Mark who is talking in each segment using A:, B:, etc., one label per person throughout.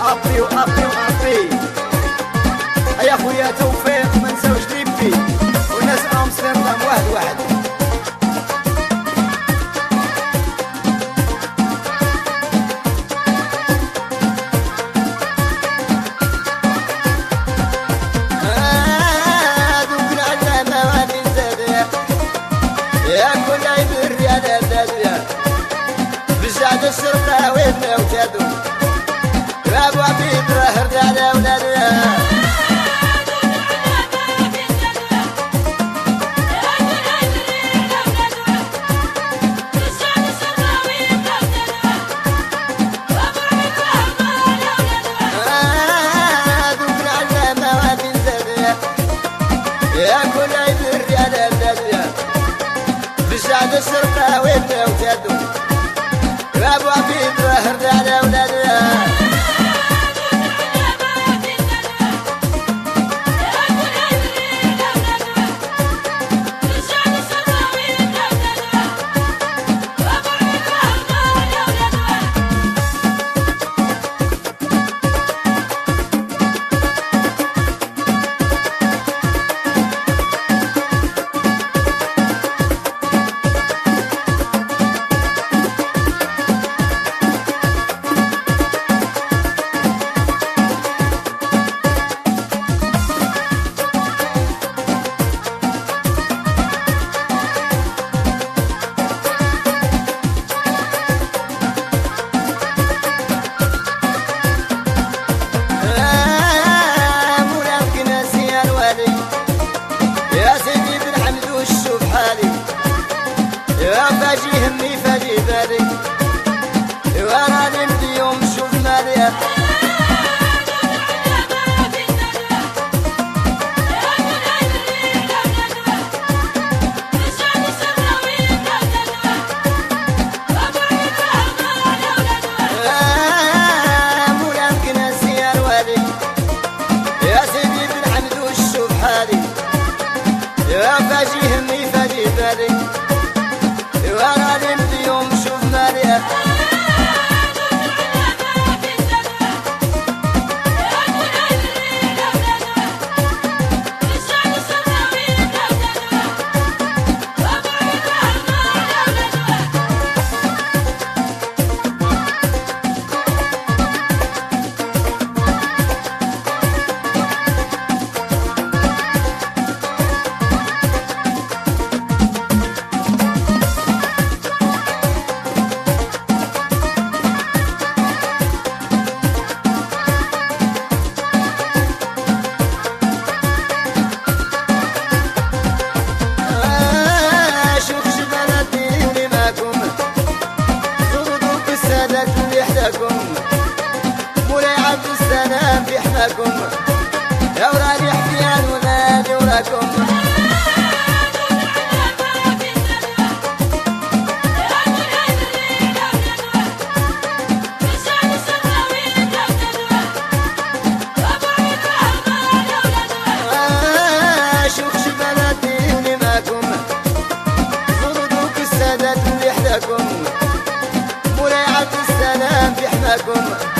A: ابري وابري وابري يا خويا توفيق ما نساوش ليبي. وناس امستردام واحد واحد. آه، بزاد نعم الشرطة وين وجدوا. الشرطة وين وتادو يا ابو عبيد رهرت على اولادها يا سيدي بن حمد وشوف حالي. يا فاجي همي فاجي بالي السند في حداكم مولاي عبد السلام في حماكم يا وراني حكي عن ولادي وراكم. Kuma.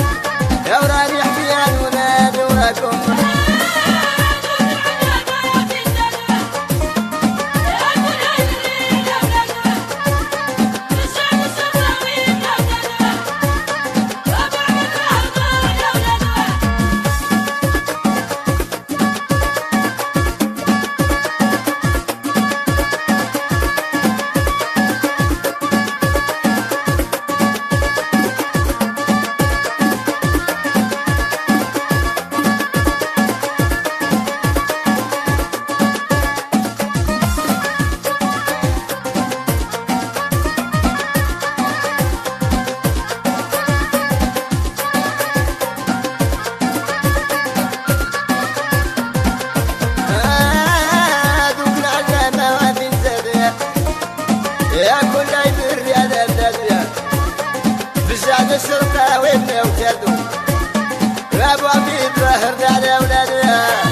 A: الرجال الشرطة وين وجدوا أبو عبيد ظهر على أولادنا